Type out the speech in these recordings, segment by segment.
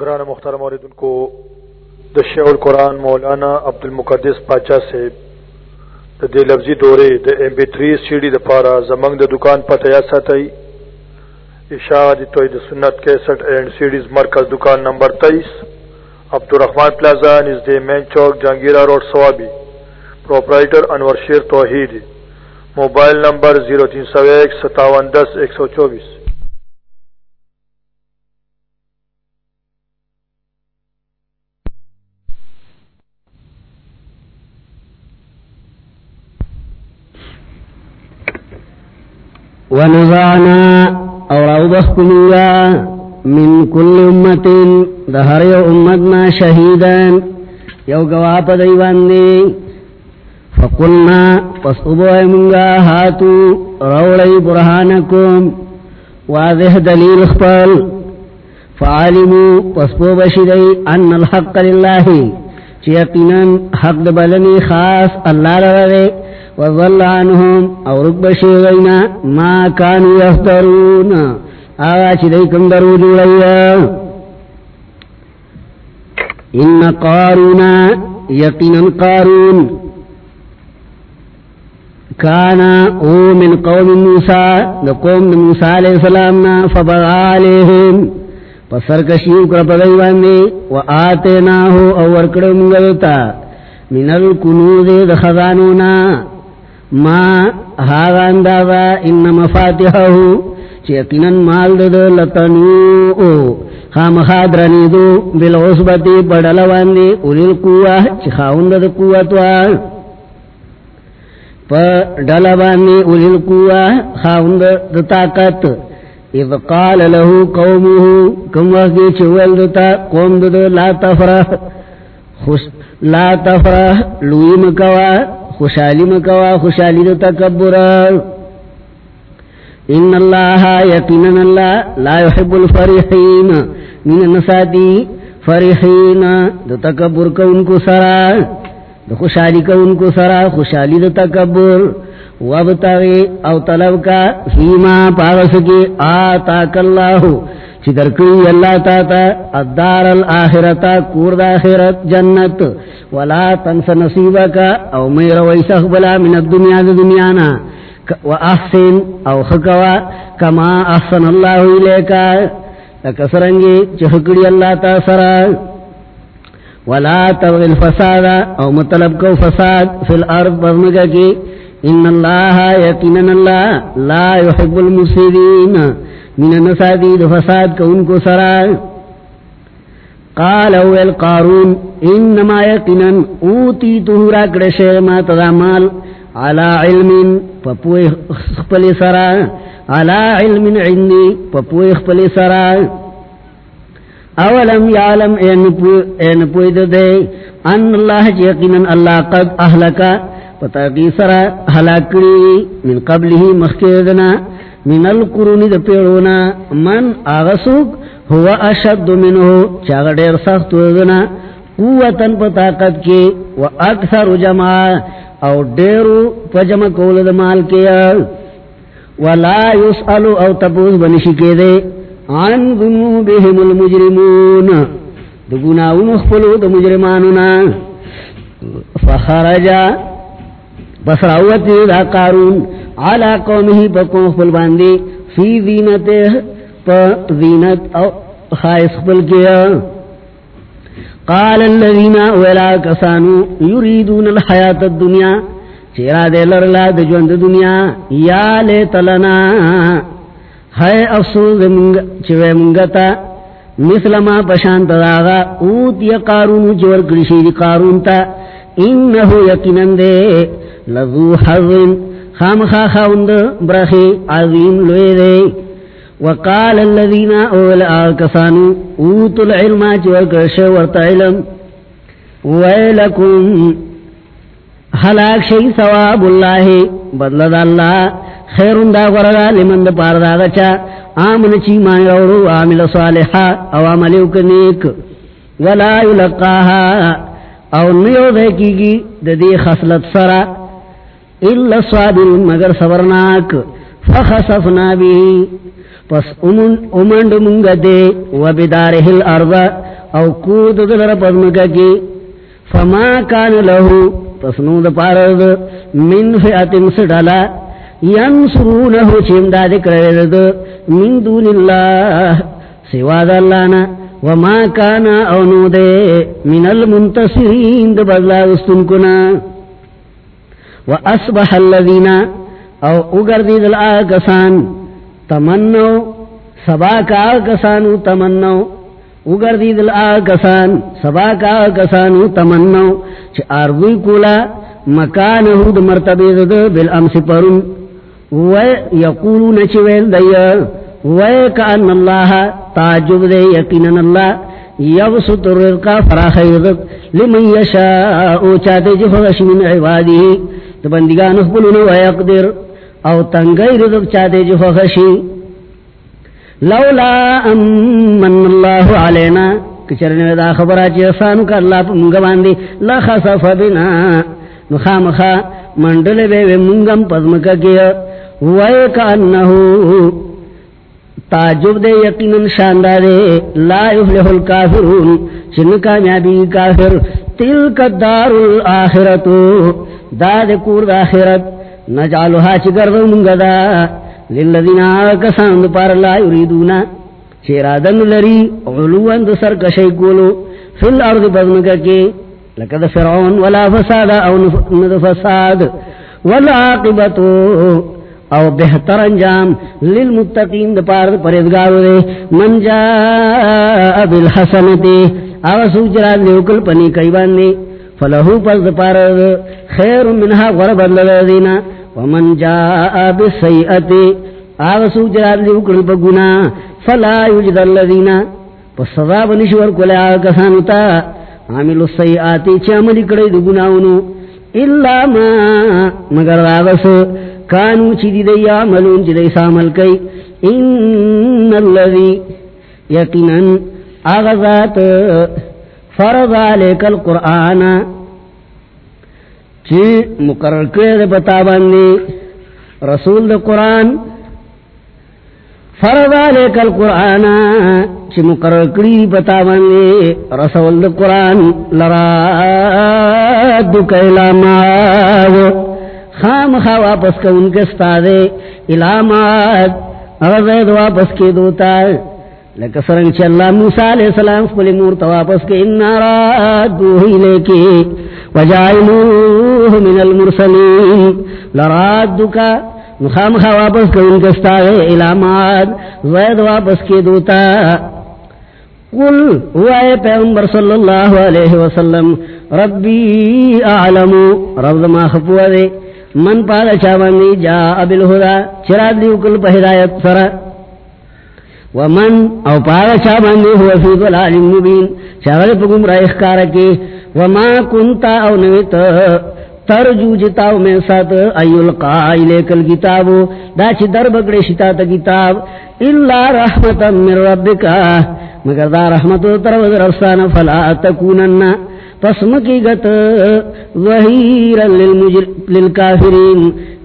گران محترم عوردن کو دشع القرآن مولانا عبد المقدس پاچا سے دا دی لفظی دورے، دا M B three C D دا پارا زمنگ دا دکان پتہ یا ساتھی اشاعت توحید سنت کیسٹ اینڈ سیڈیز مرکز دکان نمبر تیئیس عبدالرحمان پلازا نژد مین چوک، Jahangira road, Swabi. Proprietor Anwar Sher Tauheed, mobile number zero تین سو ایک ستاون دس ایک سو چوبیس۔ ونزعنا اور او اوبخكميا من كل امة دهر يو امتنا شهيدا يو قواب ديوان دي فقلنا، پس فاسقبوا منغا هاتو رولي برهانكم واضح دليل اخبال فعالموا فاسقبوا بشدي ان الحق لله چیقینا حق دبلنی خاص اللہ لرے۔ وظل عنهم او رب شیغینا ما كانوا يفترون آغا چی دیکم درو جوڑیا ان قارون یقینا قارون. کانا او من قوم موسیٰ لقوم موسیٰ علیہ السلامنا فبغا علیہم. پسر کشیو کرپ دیواندی و آتیناہو او ورکڑم گلتا من الکنوز دخزانونا ما هاغان دادا ان مفاتحه چیقینا مال دو لتنوء خام خادرنی دو بالعصبتی پڑلواندی اولی القوة چی خاوند دو قوتوا پڑلواندی اولی القوة خاوند دو طاقت. اذ قال له قومه، کم وقتی چوال دتا قوم دو لا تفرح. خوش لا تفرح لوی مکوا. خوشالی مکوا خوشالی دو تکبر. ان اللہ یقینا اللہ لا يحب الفرحین من نساتی فرحین دو تکبر کا ان کو سرا. دو خوشالی کا ان کو سرا. خوشالی دو تکبر. وابتغی او طلب کا فیما پاغس کی آتاک اللہ. چی درکوی اللہ تاتا الدار الاخرتا کورد آخرت، جنت. ولا تنس نصیبکا او میر ویسخ بلا من الدنیا دا دنیانا. و احسن، او خکوا، کما احسن اللہ علیکا لکسرنگی چہکڑی اللہ تا سرا. ولا تبغی الفساد، او مطلب کو فساد فی الارض برمگا کی. ان اللہ یقینا اللہ لا يحب المفسدین. من النسادی دو فساد کو ان کو سرا۔ قال اول قارون، انما یقینا اوتیتو راکڑ شیما تدامال على علم پپوی خپل سرا۔ على علم عندي پپوی خپل سرا۔ اولم یعلم این پوید دے ان اللہ جی یقینا اللہ قد اہلکا، پتا کی سرا حلاکڑی من قبله مخیدنا من القرون د پیڑونا من آغسوک ہوا اشد منہو چاگا دیر سخت وزنا قوتن پتاقت کی و اکثر جمع، او دیرو پجمع کولد مال کیا ولا یسألو او تبوز تپوز بنشکے دے عن ذنوبهم المجرمون. دگناون اخفلو دا مجرمانونا. فخرجا، بس راوتی دا قارون. علا قومه پا قوم باندی فی زینته پا زینت او خائص خفل کیا قال الذين ولا كسانو يريدون الحياة الدنيا چیرا دے لرلا دے جوند دنیا، یا لے تلنا ہے افسوس چوے منگتا مثل ما پشانت داغا اوت یا قارون جور کرشی دی قارون تا، انہو یقینن دے، لذو حضن خام خا خاخاوند برخی عظیم لوے دے. وقال الذين اول آکسانو اوت العلم چور کرشی ورطا علم. ویلکم حلاک شئی ثواب اللہ بدلد اللہ خیرن دا غرگا لمن دا پار دا گچا آمن چی مانی روڑو عامل صالحا، او عملیو کنیک. ولا یلقاها او نیو دے کی گی دا دی خصلت سرا. الا صابرون مگر صبرناک فخصفنا بھی پس امند منگ دے و بدارہ الارض، او کود دلر پدمکا کی فما کان لہو پسنو دا پارد، من فئتن سڈالا ینصرونہو چیم دا دکرد من دون اللہ، سوا دا اللہ نا. وما کان او دے من المنتصرین دا بدلا دستن کنا. واسبح الذین او اگر دید الآکسان تمنو سبا کا کسانو تمنو اگر دید الآکسان سبا کا کسانو تمنو چھ آرضوی کولا مکانہو دا مرتبی دا بالامس پرن ویقولون چویل دیا ویکان اللہ تاجب دے یقینن اللہ یبسط الرزقا فراخی رزق لمن یشاء چاہتے جفغش من عبادی تو بندگان اخبلون ویقدر او تنگئی رزق چاہتے جفغشی لولا امن اللہ علینا. کچرنے دا خبرہ چی احسانو کا اللہ پا منگا باندی لخصف بنا. نخامخا مندل بے وے منگم پزمکا کیا ویکا انہو تعجب دے یقیناً شاندار لا یفلح الکافرون. چن کامیابی کافر. تلک الدار الاخرتو داد کور دا آخرت، نجعلوها چگردو منگا دا. للذین آکسان پار لا یریدونا. چیرادن لری علوان دو سر کشی کولو. فی الارض بزمکا کی لکد فرعون ولا فساد او ند فساد. ولا عاقبتو او بہتر انجام للمتقین دا پار پریدگارو دے. من جاء بالحسنتی او سوچرات لیوکل پنی کئی باندے. فلہو پس دا پار خیر منها غرب اللہ دینا، ومن جاء بالسیئتی او سوچرات لیوکل پا گنا فلا یجد اللہ دینا، پس صدا بنشور کل آکسانتا عامل السیئاتی چی عملی کڑی دا گناونو اللہ ما، مگر آغس کانو چی دی دی عملون چی دی سامل کئی، ان اللہ دی اللذی یقیناً آغازات فرض علیک القرآن چی مقرر کرد بتا باندی رسول دا قرآن فرض علیک القرآن چی مقرر کری بتا باندی رسول دا قرآن لراد کئلا ماو خام خا واپس کا ان کے استادے علامات اغزید واپس کے دوتا لکہ سرنگ چھ اللہ موسیٰ علیہ السلام فلی مورتا واپس کے انا رادوہی لے کے وجائلوہ من المرسلین لرادو کا خام خا واپس کا ان کے استادے علامات زید واپس کے دوتا قل وائے پیغمبر صلی اللہ علیہ وسلم، ربی اعلم. رب ما خفوا دے من پادا چاوانی جا ابل ہدا چرا دیو کل پا ہدایت سرا ومن او پادا چاوانی ہوا فی ضلال مبین. چاوال پا گمراہ اخکارکی وما کنتا او نویت. ترجو جتاو میں ساتھ ایلقا ایلیکل کتابو دا چی در بگڑی شتا تا کتاب. اللہ رحمتا من ربکا. مگر دا رحمت تروز رفسان فلا تکونن. پسم کی گت ظہیرا للکافرین.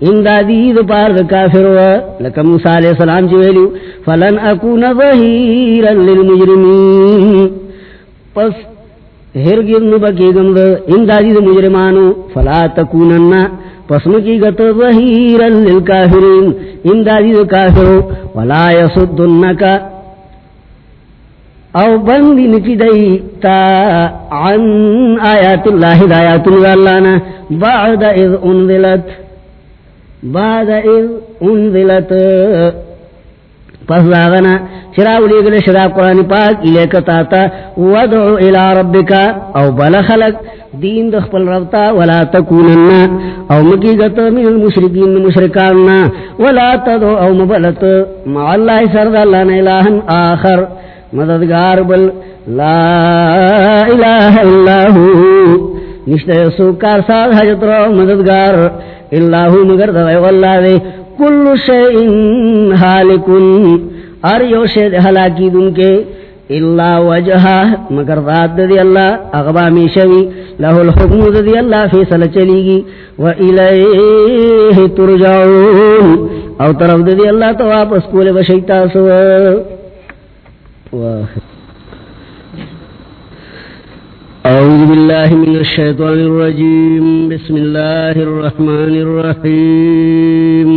امدادی دو پار دا کافر و لکا موسیٰ علیہ السلام چویلو فلن اکون ظہیرا للمجرمین. پس ہرگز نبکی گم دا امدادی دا مجرمانو، فلا تکونن. پسم کی گت ظہیرا للکافرین. امدادی دا کافر ولا یصدنکا او بندی نکی دی تا عن آیات اللہ دا آیات اللہ بعد اذ انزلت. بعد اذ انزلت. پس داغنا شراو لیگل شراب قرآن پاک الیکتا تا ودعو الى ربکا او بل خلق. دین دخپل ربتا. ولا تکونن. او مکی گتا من المشرکین مشرکاننا. ولا تدعو او مبلت. مع اللہ سرد اللہ نیلاہن آخر. مددگار بل لا الہ الا ہو۔ نشتے سوکار ساتھ حجت رو مددگار اللہ ہو، مگر دوئے واللہ دے۔ کل شئین حالکن ار یو شید حلاکی دن کے۔ اللہ وجہا، مگر ذات دی اللہ، اغبا می شوی۔ لہو الحکم دی اللہ فیصل چلی گی۔ و الیہ ترجعون۔ او طرف دی اللہ تو واپس کولے بشیتا سوا واحد أعوذ بالله من الشيطان الرجيم. بسم الله الرحمن الرحيم.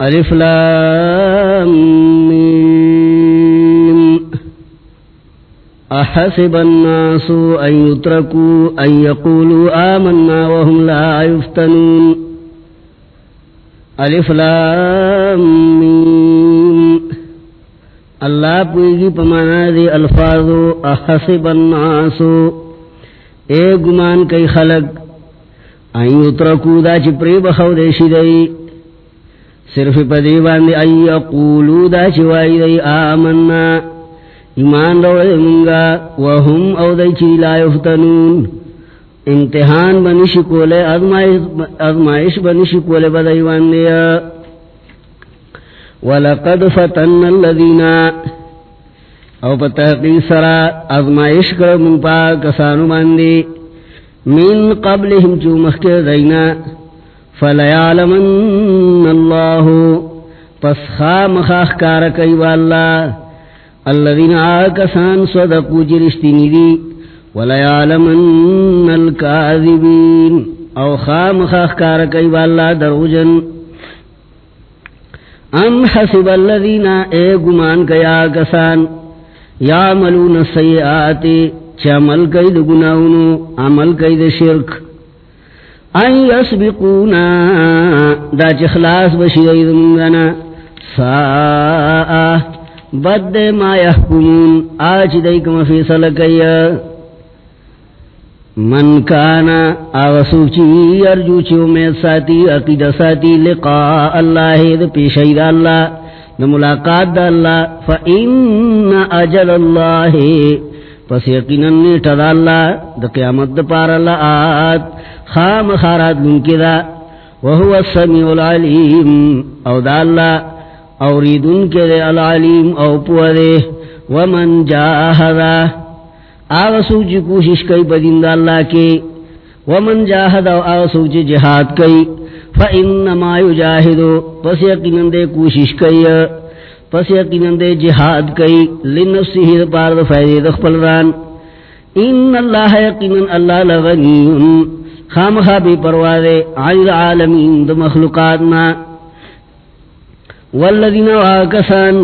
ألف لام أحسب الناس أن يتركوا أن يقولوا آمنا وهم لا يفتنون. ألف لام اللہ پوئگی پمانا دے الفاظو، احسب الناسو۔ اے گمان کئی خلق این اترکو دا چی پری بخو دے شدئی صرف پدی باندے این یقولو دا چی وائی دے آمنا۔ ایمان رو دے منگا وهم او دے چی لا یفتنون۔ امتحان بنشکولے ازمائش بنشکولے بدئی باندے۔ ولقد فتن الذين او پتحقی سرا ازمائش کر من پا کسانو باندی من قبلهم چو مخکر دینا فلیعلمن اللہ پس خام خاخ کارکی واللہ الذين آکسان صدقو جرشتنی دی ولیعلمن الكاذبین. او خام خاخ کارکی واللہ دروجن ام حسب الذین اے گمان کیا کسان یعملون السیئات چمل کئی دو گناونو عمل کئی شرک۔ ان یسبقونا دا چخلاص بشید منگنا ساء بد ما یحکمون، آج دیکم فیصل کیا۔ من کانا آغسو چی ارجو چی امید ساتی عقید ساتی لقاء اللہ دا پیشای دا اللہ، دا ملاقات دا اللہ، فا ان اجل اللہ پس یقینا نیٹا دا اللہ، دا قیامت دا پار اللہ آت خام خارات لنکی دا۔ وهو السمیع العلیم، او دا اللہ، اوریدن کے دے العلیم، او پوہ دے۔ ومن جاہدہ آغا سوچ کوشش کئی بدین دا اللہ کے، ومن جاہد او آغا سوچ جہاد کئی، فإنما یجاہدو پس یقینن دے کوشش کئی، پس یقینن دے جہاد کئی لنفسی ہی پار دا فائدے دخپل ران ان اللہ یقینن اللہ لغنیون خام خوابی پروادے عید عالمین دا مخلوقاتنا۔ والذین واکسان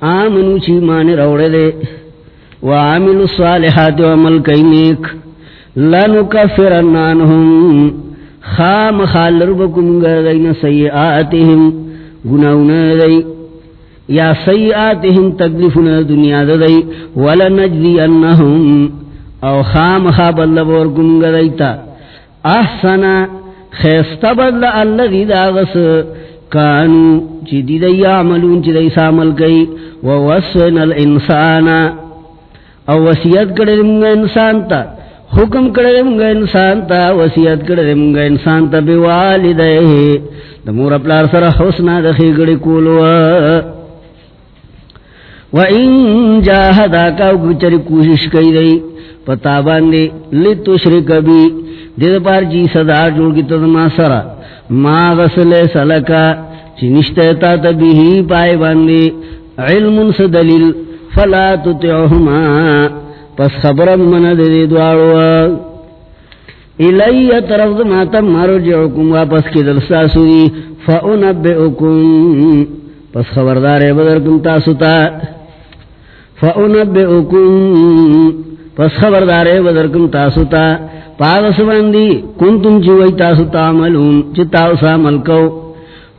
آمنو چی مانی روڑے دے۔ وعملوا الصالحات وعمل کئی نیک لنکفرن عنهم. خام خالر بکم گردین سیئاتهم گناونا دی یا سیئاتهم تکلیفنا دنیا دی ولنجدی انہم او خام خواب اللہ بورکم گردیتا احسنا خیست بدل اللہ دی داغس. کانو چی دی دی عملون چی دی سامل کئی. ووسن الانسانا او وسیعت کرے منگا انسان تا، حکم کرے منگا انسان تا وسیعت کرے منگا انسان تا بوالدے دمور اپلار سر حسنا دخی گڑی کولوا و ان جاہدا کا گچر کوشش کئی دی پتا باندے لتو شرک بی دید پار جی صدا جوڑ کی تدما سرا۔ ما غسل سلکا، چی نشتہ نشتیتا تبیہی پائے باندے۔ علم سدلیل۔ فلا تطعهما. پس خبرم من دے دوارو الی طرف ما تم مرجعکم، واپس کی دلسا سوی فأنبئکم پس خبردار بدرکم تاسوتا فأنبئکم پس خبردار بدرکم تاسوتا پاغس باندی کنتم چوئی تاسوتا عملون چتاو سا ملکو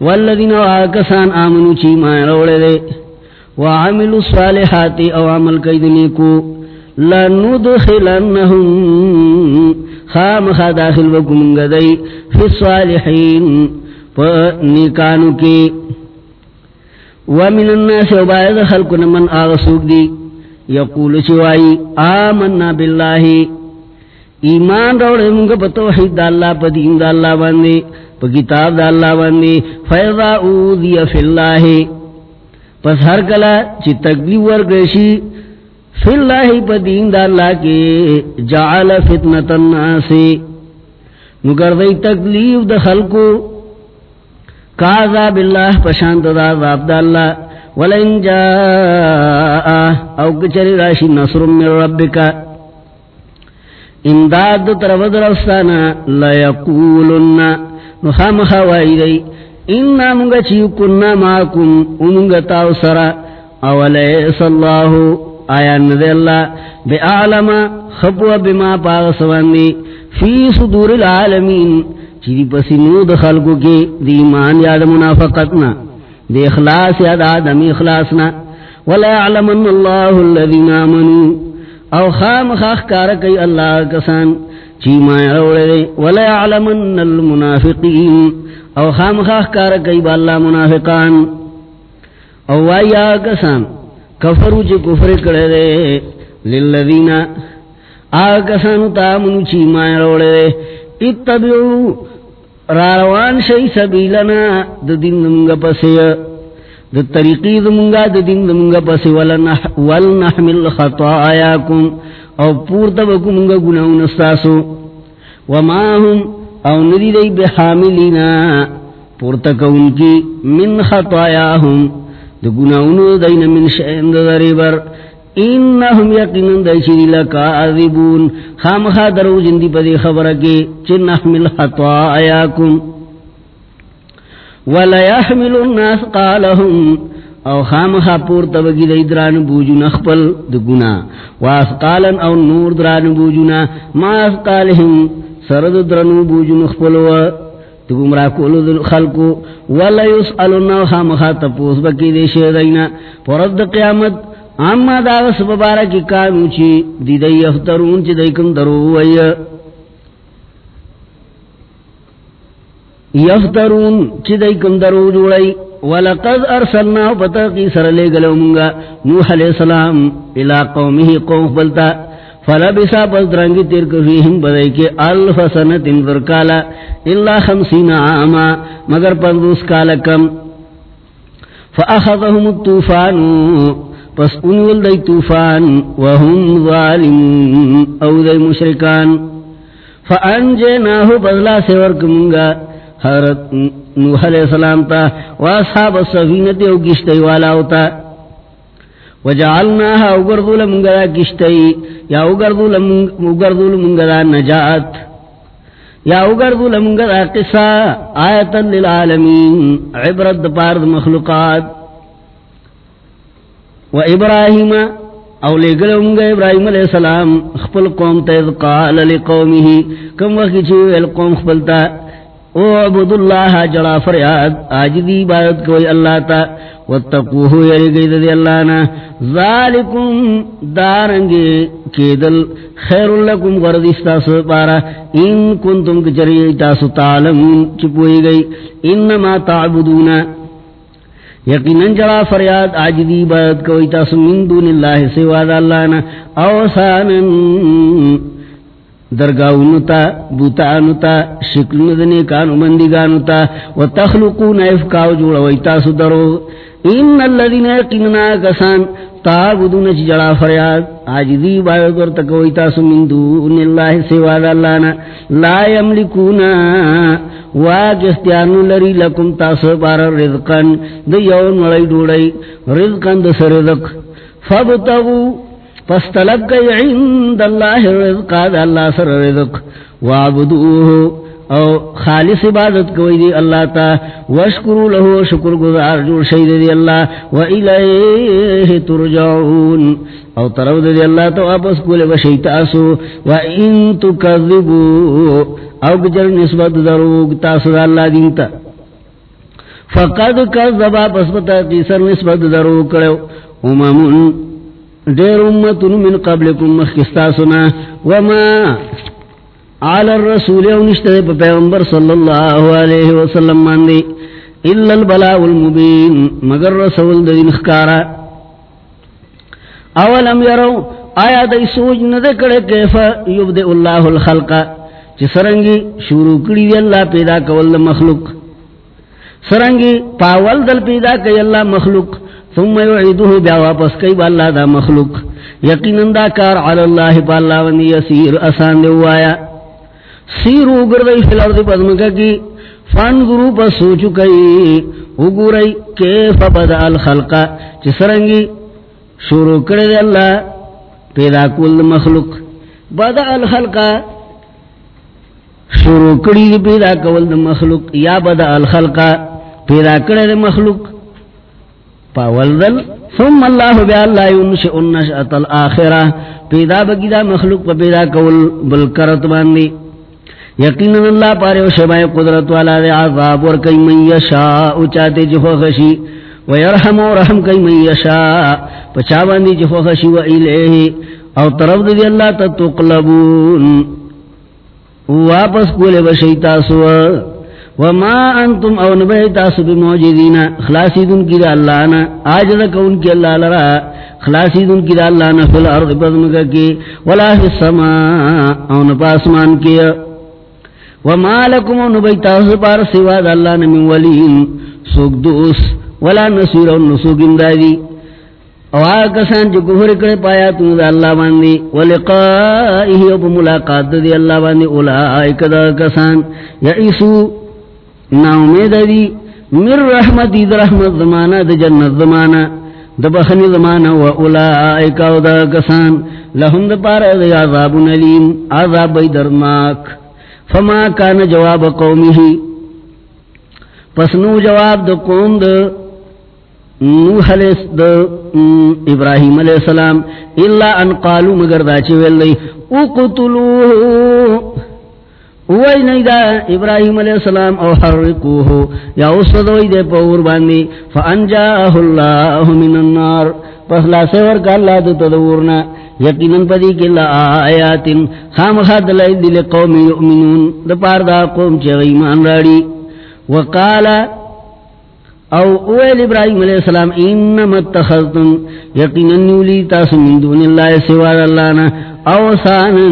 والذین آکسان آمنو چی مائن روڑے دے. وعملوا الصالحات او عمل کیدنی کو لندخلنهم خام خا داخل وکم گدئی فی الصالحین پا نیکانو کی ومن الناس وباید خلقنا من آغسوک دی یقول چوائی آمنا باللہ ایمان روڑے منگا پا توحید دا اللہ پا دین دا اللہ باندے پا کتاب دا اللہ باندے فیضا اوذی فی اللہ پس ہر کلا چی تکلیف ورگشی فی اللہ پا دین دا اللہ کے جعل فتنة الناس۔ نگردی تکلیف دا خلقو کعذاب اللہ پشانت دا عذاب دا اللہ۔ ولن جاء، او کچری راشی، نصر من ربکا امداد طرف درستانا لیقولن۔ نخام خوائی دی انا منگا چیو کننا ماکم امنگا تاو سرا. اولیس اللہ، آیا ندی اللہ، بے آلم، خبو بما پاغسواندی فی صدور العالمین، چیدی پسی نود خلقو کی، دی ایمان یاد منافقتنا. دی اخلاص یاد آدم اخلاصنا. ولا يعلمن الله الذين آمنوا او خام خاخ کارکی اللہ کسان، چی ما روڑے دے. ولا يعلمن المنافقین. او خام خاخ کارکی با اللہ منافقان. او وایا کسان، کفرو چی کفر کڑے دے للذین آکسانو تامنو چی ما روڑے دے اتبعو راروان شئی سبیلنا دن دنگا پسی د طریقی دمونگا د دین دمونگا پس ولنحمل خطایاکم. او پورتا بکو منگا گناون استاسو وما هم او ندی دی بحاملینا پورتا کون کی من خطایاهم د گناونو دین من شئن دری بر انہم یقینن دیشی لکا عذبون خامخا درو جندی پدی خبرکی چن نحمل خطایاکم۔ وَلَيَحْمِلُ النَّاسِ قَالَهُمْ او خام خاپور تبگی دی دران بوجون اخپل دگنا واسقالا او نور دران بوجونا ما اسقالهم سرد دران بوجون اخپل و تگمرا کولو دل خلقو ولا یسألونا خام خاطپوس بکی دی شیدینا پرد قیامت، اما داغس ببارکی کانو چی دی دی افترون چی دی کم درو وی. یفترون چی دی کم درو جوڑی. ولقد ارسلنا بتاقی سر لے گلو منگا. نوح علیہ السلام الى قومه قوم بلتا. فلبسا پس درنگی ترک فیہم بدائی کے الف سنت انذر کالا اللہ خمسین عاما، مگر پندوس کالا کم۔ فاخذهم التوفان پس انول دی توفان وهم ظالمون، او دی مشرکان۔ فانجیناہو بدلا سورک منگا حضرت نوح علیہ السلام تا واصحاب السفینت او کشتی والا ہوتا وجعلناها اگردو لمنگا دا کشتی یا اگردو لمنگا دا نجات. یا اگردو لمنگا دا قصہ آیتا للعالمین عبرت پارد مخلوقات. و ابراہیم او لے گلو منگا ابراہیم علیہ السلام خپل قوم تیز قال لقومه کم وقی چوئے القوم خپلتا او عبد اللہ جڑا فریاد، آج دی عبادت کوئی اللہ تا واتقوہو یری گئی دی اللہ نا۔ ذالکم دارنگی کیدل، خیر لکم غردستا سو پارا۔ ان کنتم کچری تاسو تعلمون چپوئی گئی۔ انما تعبدونا یقیناً جڑا فریاد، آج دی عبادت کوئی تاسو من دون اللہ سواد اللہ نا۔ اوسانن درگاہنتا بوتانتا شکل ندنے کانو مندگانتا و تخلقون افکاو جوڑا ویتاسو درو. ان اللذین اقننا کسان، تابدون چی جڑا فریاد آج دی باید ورتک ویتاسو من دون اللہ سواد اللہنا لا یملکونا واج اختیارنو لری لکم تاسو بار رزقن، دی یون وڑی دوڑی، رزقن دس رزق. فبتغو پس طلب کئی عند اللہ رزق دا اللہ سر رزق۔ وعبدوه او خالص عبادت کوئی دی اللہ تا۔ وشکرو لہو شکر گزار جوڑ شید دی اللہ۔ و الیہ ترجعون۔ او طرف دی اللہ تو واپس کولے وشیتاسو و ان تکذبو او بجر نسبت دروگ تاسو دا اللہ دینتا فقد کذبا پس بتا قیسر نسبت دروگ کرو اممون دیر امتن من قبلکم مخکستا سنا وما علی الرسول اونشتے پا پیغمبر صلی اللہ علیہ وسلم ماندی الا البلاء المبین، مگر رسول دین اخکارا اولم یرو آیا دی سوج ندکڑے کیفا یبدئ اللہ الخلق، چی سرنگی شروع کری دی اللہ پیدا کول مخلوق۔ سرنگی پاول دل پیدا کئی اللہ مخلوق۔ ثم يعيده بیا واپس کئی با اللہ دا مخلوق. یقیناً دا کار علی اللہ پا اللہ ونی یسیر اسان دے وایا سیرو گردئی فی الارض پدمکا کی. فانظرو پا سوچو کئی. اگوری کیف بدا الخلقا چی سرنگی شروع کردے اللہ. پیدا کول مخلوق. بدا الخلقا شروع کری پیدا کول مخلوق. یا بدا الخلقا پیدا کری دی مخلوق. پاول دل ثم اللہ بیا اللہ ینشئ النشأت الاخرہ پیدا بگی دا مخلوق پا پیدا کول بلکرت باندی. یقین اللہ پارے و شبائے قدرت والا دے عذاب ورکی من یشاء چاہتے جی جفو خشی. ویرحم و رحم کئی من یشاء. پچا باندی جی جفو خشی و ایلیہ. او طرف دی اللہ تا تقلبون واپس کولے بشی تاسو وما انتم او نبی تاسو بموجدین خلاصی دن کی دا اللہ نا آج دا کون کی اللہ لرا خلاصی دن کی دا اللہ نا فی الارض پدمکا کی، ولا فی السماء، او نپاسمان کی۔ وما لکم او نبی تاسو پار سوا دا اللہ نا من ولین، سوک دوس ولا نصیر او نسوک امدادی۔ او آکسان جو کفر کرے پایا تم دا اللہ باندی، ولقائه او ملاقات دی اللہ باندی، اولائک دا کسان یعیسو نا امید دی. من رحمت دی، رحمت زمانہ، دی جنت زمانہ. دا بخنی زمانہ، و اولائک او دا کسان. لهم دا پارا دی عذاب نلیم عذاب بی درناک فما کان جواب قومی ہی پس نو جواب دا قوم دا نوح علیہ دا ابراہیم علیہ السلام. اللہ ان قالو مگر دا چویل دی، اقتلوه. وی نہیں دا ابراہیم علیہ السلام او حرقوه. یا اسدوی دے پور باندی فانجاہ اللہ من النار. پس لا سور کا اللہ دو تدورنا یقیناً پدی کہ اللہ آیات خام خاد لئی دل قوم یؤمنون. دا پار دا قوم چه غیمان راڑی وقالا او اویل ابراہیم علیہ السلام انما اتخذتم. یقینا نیولی تاس من دون اللہ سوار اللہ نا اوسانا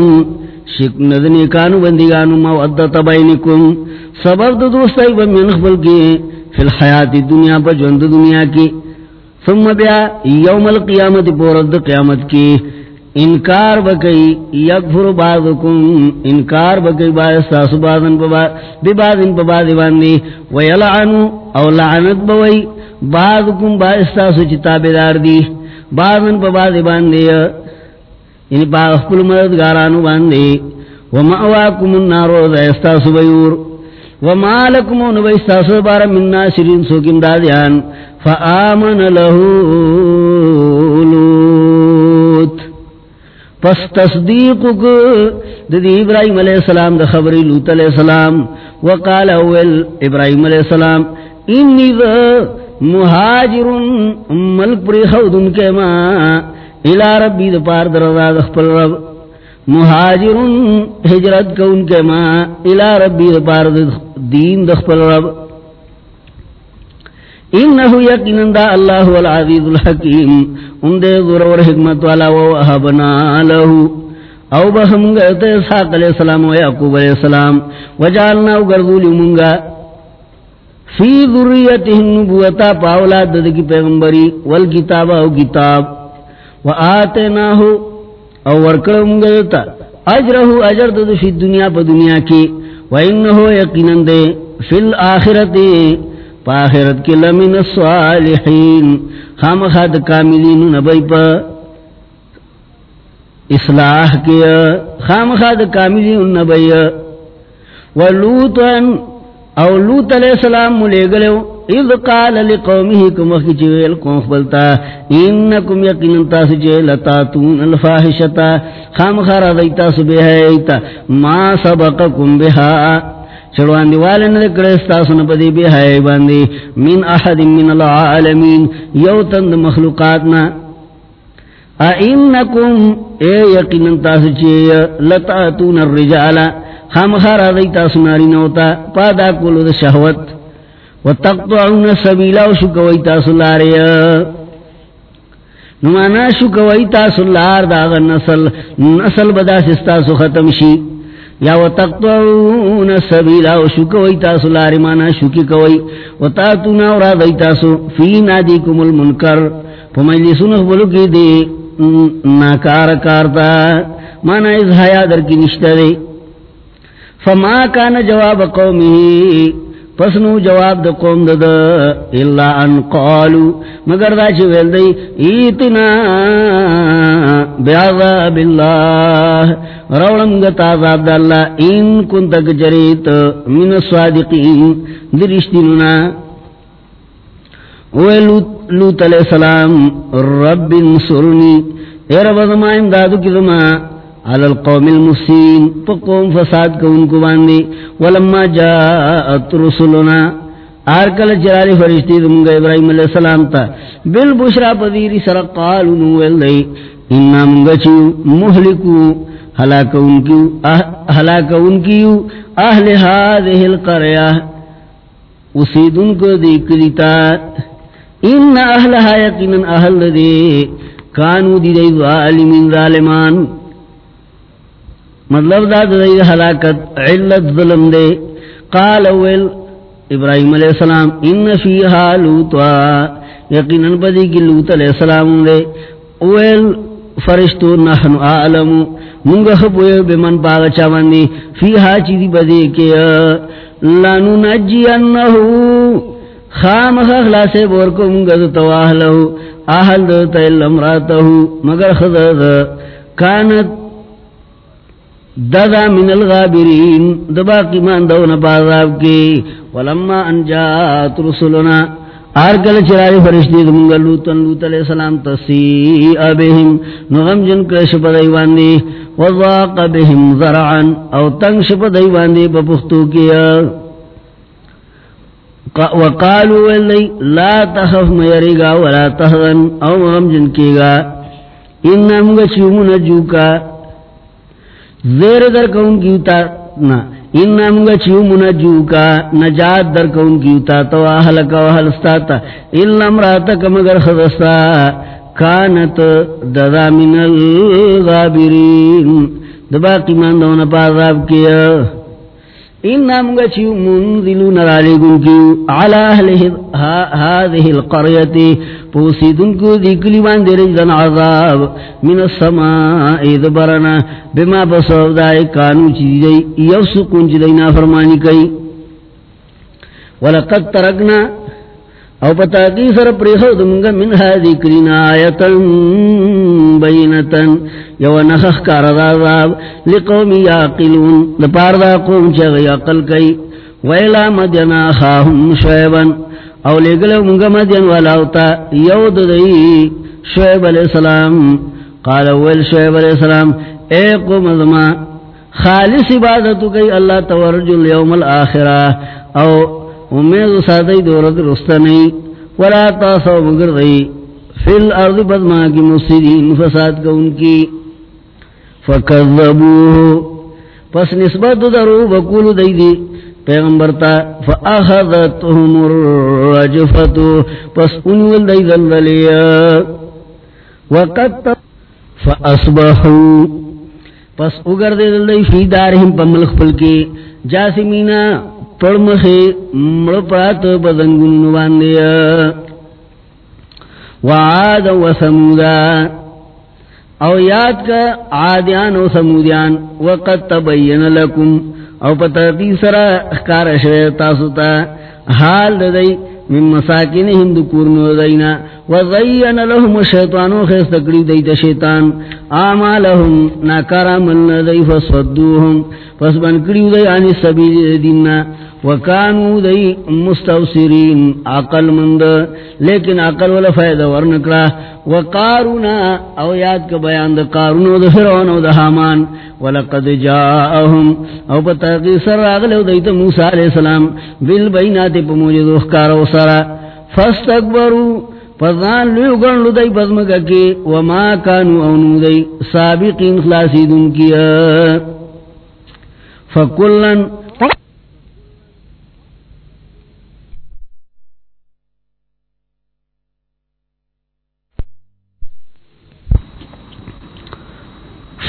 شک ندنی بندگانو مودت بینکم سبب دو دوستی بمین خبل کی. فی الحیات دنیا پا جوند دنیا کی. ثم بیا یوم القیامت پورد قیامت کی. انکار بکئی یکفر بعضکم. انکار بکئی بعض ساسو بعضن بی بعضن پا بعض باندی. ویلعنو او لعنت بوئی بعضکم بعض ساسو چتابدار دی. بعضن پا بعض باندی. یعنی بعض کل مددگارانو باندی ومعواکم النارو دا استاسو بیور. وما لکم نبی استاسو من ناصرین سوکم دادیان فآمن لہو لوت. پس تصدیق کو دی ابراہیم علیہ السلام دا خبری لوت علیہ السلام. وقال اول ابراہیم علیہ السلام، انی ذا مہاجر ملک پری خودن کے ما الى ربی دا پار در رضا دخپل رب. مہاجر ہجرت کو ان کے ما الى ربی دا پار دین دخپل رب. انہو یقینن دا اللہ والعزیز الحکیم. ان دے ضرور حکمت والا ووہبنا لہو. او بہمگا اسحاق علیہ السلام و یعقوب علیہ السلام. وجعلنا گردولی منگا. فی ذریتہ النبوتا پاولاد دکی پیغمبری. والکتاب او کتاب. و آتیناہو او ورکڑ منگا دتا اجرہو اجر دو فی دنیا پا دنیا کی و انہو یقینن دے فی الاخرتی پاخرت کی لمن الصالحین. خام خاد کاملین نبی پا اصلاح کیا خام خاد کاملین نبی. ولوتن او لوت علیہ السلام ملے گلو اذ قال لقومه کم اخی چویل کونخ بلتا انکم یقین تاس چے لتاتون خام خارا دیتا سبی ہے ما سبقکم بها. چڑوان دیوال ندکڑے ستاسن پدی بی حیائی باندی، من احد من العالمین، یو تند مخلوقاتنا. اینکم اے یقینن تاسو چی لتاتون الرجال، خام خارا دی تاسو ناری نوتا، پادا کولو دا شہوت. و تقطعون سبیلا و تاسو لاری نمانا شکوئی تاسو لار داغ نسل نسل بدا سستاسو ختم شی یا و تقطعون سبیلا و تاسو لاری مانا شکی کوئی و تاتونا و را دی تاسو. فی نادیکم المنکر. پا اخبرو کی دی ناکار کارتا مانا از حیا در کی نشتہ دے فما کان جواب قومی پس نو جواب دا قوم دا دا اللہ ان قالو. مگر دا چویل دی، ایتنا بعذاب اللہ. روڑم گتا عذاب دا اللہ، ان کن تک جریت من الصادقین درشتننا اوے لوت علیہ السلام، رب انصرنی. اے رب زمان امدادو کی زمان علی القوم المسین پا قوم فساد کا ان کو باندی ولما جاءت رسولنا آرکل چرالی فرشتی دمگا ابراہیم علیہ السلام تا. بالبشرا پذیری سر قالو نویل دی انا منگا چیو محلکو حلاک ان کیو حلاک ان کیو، اہل هذه القریہ اسید ان کو دیکھ دیتا ان اہلها یقینا اہل دی، کانو دی دی ظالمین ظالمان. مطلب دا دی حلاکت، علت ظلم دے۔ قال اول، ابراہیم علیہ السلام، ان فیہا لوتوا۔ یقیناً بدی کی لوت علیہ السلام دے۔ اول، فرشتو نحن آلم منگا خبوئے بمن پاغ چاوندی۔ فیہا چی دی بدی کی لانو نجی انہو خام خخلا بورکو منگا دو تواہلہو۔ آہل دو تیل امراتہو۔ مگر خضر، کانت ددا من الغابرین دبا کی مان دون پازاب کی. ولما انجات رسولنا آرکل چراری فرشتی دمگا لوتن، لوت علیہ السلام تسیع بهم نغم جن کشپ دیواندی، وضاق بهم ذرعا او تنگ شپ دیواندی بپختو کیا. وقالوا ولی لا تخف میریگا ولا تحضن او غم جن کیگا. انہم گا چیمون جوکا زیر در کون کی اتا نا، ان نامگا چیو منجو کا، نجات در کون کی اتا تو احلک و احلستاتا اللہ امراتک کمگر خدستا، کانت ددا من الغابرین، دباقی من دون پاذاب کیا۔ انہا منگا چیو منزلو نرالی گن کیو علا اہل هذه القریتی پوسیدن کو دیکلی باندے رجدن عذاب من السماء دبرنا بما بصوب دائے کانو چیزی دی یفسقون چی دینا فرمانی کئی. ولقد ترکنا او پتا کی سر پریخو دمگا من ها ذکرنا آیتا بینتا یو نخخ کارد عذاب لقومی یاقلون دپاردا قوم چغی عقل کئی، ویلا مدنا خاهم شعبا، او لگل منگا مدین والاوتا یود دی شعب علیہ السلام، قال اول شعب علیہ السلام، اے قوم ازما خالص عبادتو کئی، اللہ تورجو اليوم الاخرہ او امید سادی دورت رستنی ولا تاسو مگر دی. فی الارض بدما کی مصیدین فساد کا ان کی. فکذبوه. پس نسبت درو بکول دی دی. پیغمبر تا، فاخذتهم الرجفت پس انول دی ذللیا وقت فاصبحوا. پس اگر دی ذللی فی دارهم پا ملک پلکی جاسمینا پڑمخی مڑپات بدنگن نواندیا وعاد و سمودا او یاد کا عادیان و سمودیان وقت تبین لکم۔ او پتا تیسرا اخکار شویر تاسوتا حال ددائی، من مساکن ہند کورنو دینا وزین لهم الشیطانو خیست کری دیتا شیطان۔ آمالهم ناکارا من دی فصدوهم پس بن کریو دی آنی سبیل دیننا۔ وکانو دی مستوسرین، عقل مند، لیکن عقل والا فائدہ ورنکرا وقارونا، او یاد کا بیان دا قارونو دا فرعون و دا حامان. ولقد جاءهم، او پتاقی سر آگلو دیتا موسیٰ علیہ السلام. بالبینات پا موجد اخکارو سرا فاستکبرو پردان لیو گرن لدائی پزمکا کی وما کانو اونو دی سابقین خلاسی دن کیا فکلن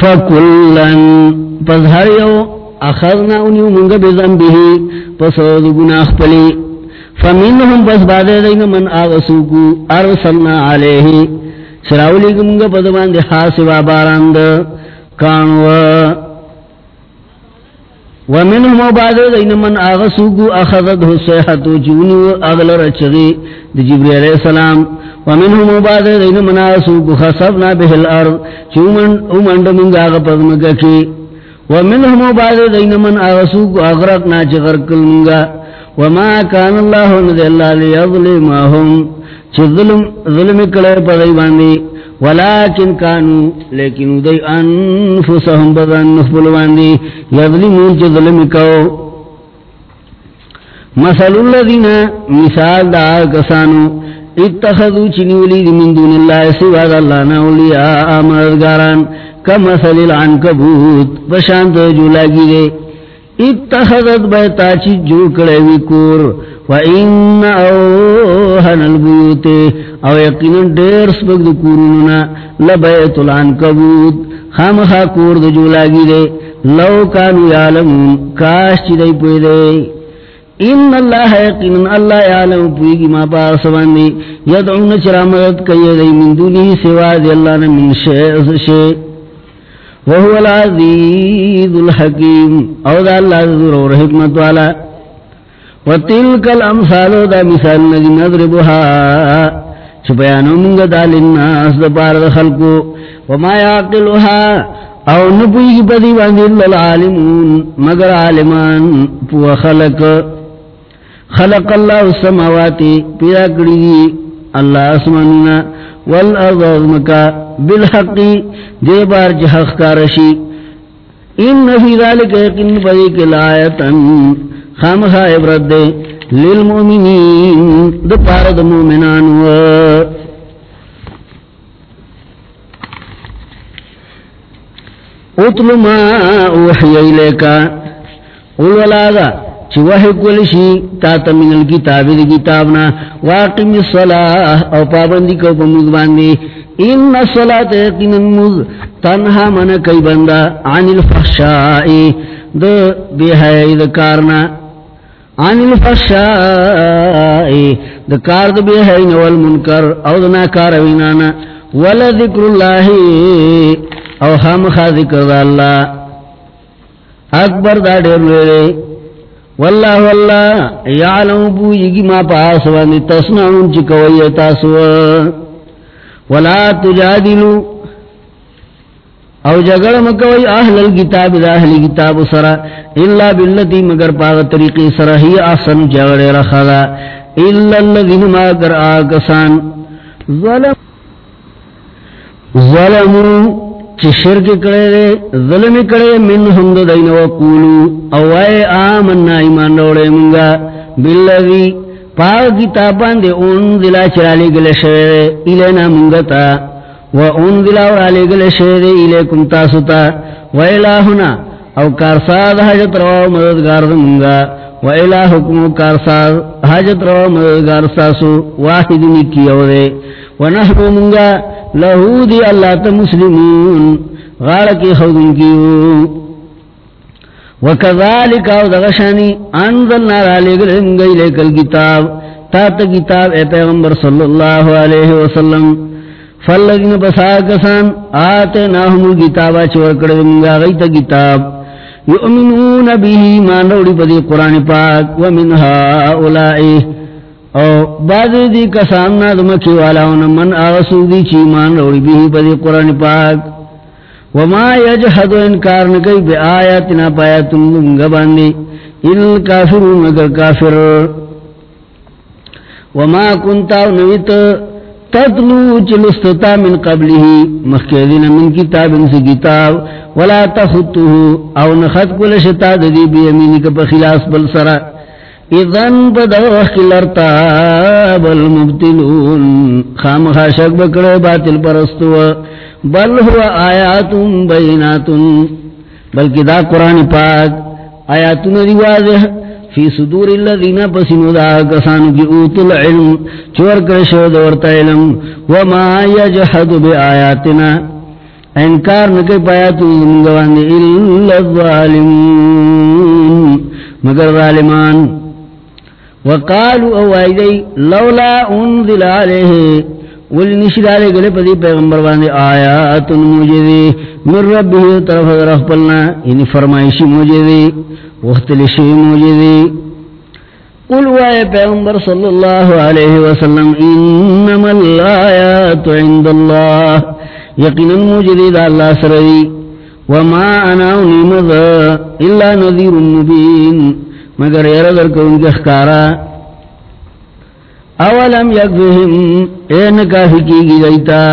فکلن، پس ہر یو اخذنا انیو منگا بزنبه پس رود گناہ پلی. فمینہم پس بادے دین من آغسوکو، ارسلنا علیه. سراولی منگا پدوان دی حاسبا باراند کانوہ ومنهم بعد دین من آغسوگو اغسوق اخذته الصيحه جوني اغلر چغي جبريل عليه السلام. ومنهم بعد دین من اغسوق خسفنا به الارض چومن ومن من غاغ پدمگکی ومنهم بعد دین من اغسوق اغرقنا چغرقلنگا وما كان الله نذ الله ليظلمهم. چظلم ظلم کڑے پدای باندی ولكن كانوا لكن دي انفسهم بدن نفل واندي يظلمون جو كو مثل الذين مثال دا كسانو اتخذوا چنولی من دون اللہ سوا دا اللہ نولیاء مددگاران، کمثل العنکبوت بشانت جو لگی دے اتخذت بیتا چی جو کڑے وی کور. وَإِنَّ أَوْهَنَ الْبُيُوتِ. او یقیناً دیر سبک دو کوروننا لبیت العنکبوت. خامخا کور دو جو لاگی دے لو کانو یعلمون، کاش چی دی پوئی دے ان اللہ یقیناً اللہ یعلم پوئی گی ما پاس باندی یدعون چرا مدد کئی دی من دونی سوا دی اللہ نے من شیء شیء وهو العزیز الحکیم او دا اللہ ذر و حکمت والا وتلك الامثال دا مثال ندی نضربها. چپیانو منگا دا لنناس دا پار دا خلقو وما یاقلها او نپوی کی پدی باندی اللہ العالمون. مگر عالمان پو خلق. خلق اللہ السماواتی پیدا کری اللہ اسمانینا والارض ازمکا بالحقی، دے بار جحق کارشی۔ ان فی ذالک یقین پدی کلایتا خامخا عبرت دے۔ للمؤمنین دا پارد مومنان و۔ اتل ما اوحی ایلیکا اولولا چی وحی کلشی تاتا من الكتاب دی کتابنا، واقم الصلاة، او پابندی کو پا مزباندی ان الصلاة یقین مز تنہا من کئی بندہ، عن الفحشائی. دا بیہائی دا کارنا. عن الفشاء ذکار دبی ہے نوال منکر او دنا کاروینانا ولا ذکر اللہ، او ہم خا ذکر دا اللہ. اکبر دا دیر لے واللہ واللہ یعلم بویگی ما پاس واندی تصنعون چکوئی تاسو. ولا تجادلو او جگڑ مکوئی اہل الكتاب دا اہل کتاب سرا، الا باللتی مگر پاغ طریقی سرا ہی احسن جگڑ رخدا الا اللذین مگر آگسان، ظلم ظلمو چی شرک کرے دے، ظلم کرے، من ہند دین وقولو. او اے آمنا ایمان روڑے منگا. باللذی پاغ کتابان دے انزلا چرالی گلے شوے شوئے الینا منگتا وانزل اورالی گل شید ایلیکم تاسوتا ویلاہنا او کارساد حجت رواو مددگار دے منگا. دمونگا ویلاہکم کارساد حجت رواو مددگار ساسو. واحد نکیو دے. ونحبو منگا لہو دی اللہ تا مسلمون غارکی خودن کیو۔ وکذالک او دغشانی انزلنا رالی گل انگئی لیکل کتاب، تا تا کتاب اے پیغمبر صلی اللہ علیہ وسلم۔ فاللذین بساکسان آتناہم الگتابا چورکڑ منگا غیتا کتاب۔ یؤمنون بیہی مان روڑی پدی قرآن پاک، ومن ہاولائی او بعد دی کسامنا دمکی والاونا من آغسو دی چی مان روڑی بیہی پدی قرآن پاک. وما یجحد انکار نکی بی آیاتنا پایاتن منگا باندی الکافرون مگر کافر. وما کنتاو نویت تتلو چلستتا من قبله مخیدین من کتاب انسی کتاب. ولا تخطه او نخط کل شتا دی بیمینی کپا خلاص بل سرا. اذن بدوخ لرتاب المبتلون. خام خاشک بکڑے باطل پرستو. بل ہوا آیات بینات. بلکہ دا قرآن پاک آیاتون دی واضح. فی صدور اللذین پسنو دا کسانو کی اوت العلم. چور کرشو دورتا علم. وما یجحد بی آیاتنا انکار نکی پایاتو زمگوان دی اللہ الظالمون. مگر ظالمان. وقالو او ایدی لولا انزل علیہ ولی نشدارے گلے پدی پیغمبر باندے آیات موجودی من ربی طرف رخ پلنا یعنی فرمائشی موجودی، وقت لشی قل وائے پیغمبر صلی اللہ علیہ وسلم، انما الآیات عند اللہ، یقینا موجودی دا اللہ سردی وما انا نمد الا نذیر مبین۔ مگر یردر کون کے اخکارا اولم یکفہم این کافی کی گی گیتا